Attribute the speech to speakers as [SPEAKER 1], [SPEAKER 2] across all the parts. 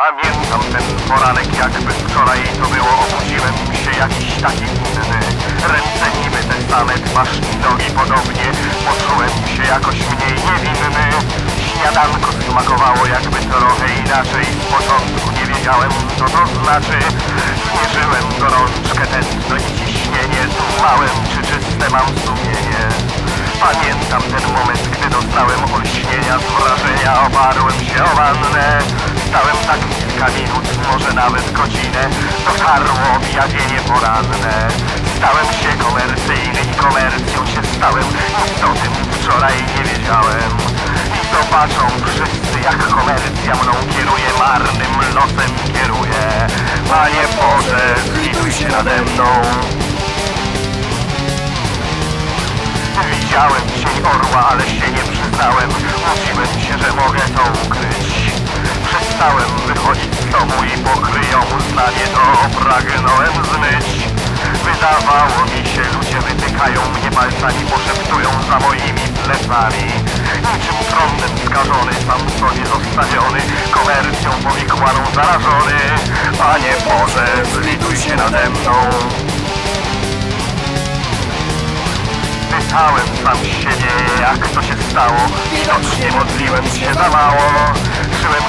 [SPEAKER 1] Pamiętam ten poranek jakby wczoraj to było. Obudziłem się jakiś taki inny. Ręce niby te same, twarz i nogi podobnie. Poczułem się jakoś mniej niewinny. Śniadanko smakowało jakby trochę inaczej. Z początku nie wiedziałem co to znaczy. Zmierzyłem gorączkę, tętno i ciśnienie. Dumałem czy czyste mam sumienie. Pamiętam ten moment, gdy dostałem olśnienia z wrażenia. Oparłem się o wannę Stałem tak kilka minut, może nawet godzinę. Dotarło objawienie poranne. Stałem się komercyjny i komercją się stałem. Nic o tym wczoraj nie wiedziałem. I zobaczą wszyscy jak komercja mną kieruje Marnym losem kieruje. Panie Boże, zlituj się nade mną. Widziałem cień orła, ale się nie przyznałem. Mówiłem się, że mogę to ukryć Przestałem wychodzić z domu i pokryją uznanie To pragnąłem zmyć. Wydawało mi się, ludzie wytykają mnie palcami Poszeptują za moimi plecami. Niczym trądem skażony, sam sobie zostawiony Komercją powikłaną zarażony. Panie Boże, zlituj się nade mną. Pytałem sam siebie, jak to się stało. Widocznie modliłem się za mało. Żyłem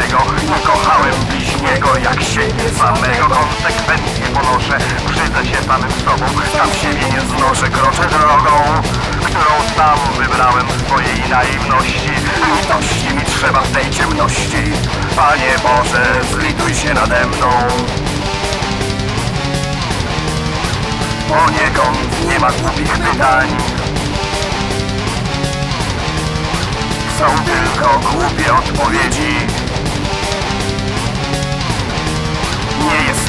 [SPEAKER 1] pożytecznego Nie kochałem bliźniego, jak siebie samego. Konsekwencje ponoszę, brzydzę się samym sobą Sam siebie nie znoszę, kroczę drogą Którą sam wybrałem w swojej naiwności. Litości mi trzeba w tej ciemności. Panie Boże, zlituj się nade mną. Poniekąd nie ma głupich pytań. Są tylko głupie odpowiedzi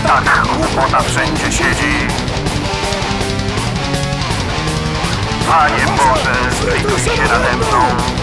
[SPEAKER 1] tak głupota wszędzie siedzi. Panie Boże, zlituj się nade mną.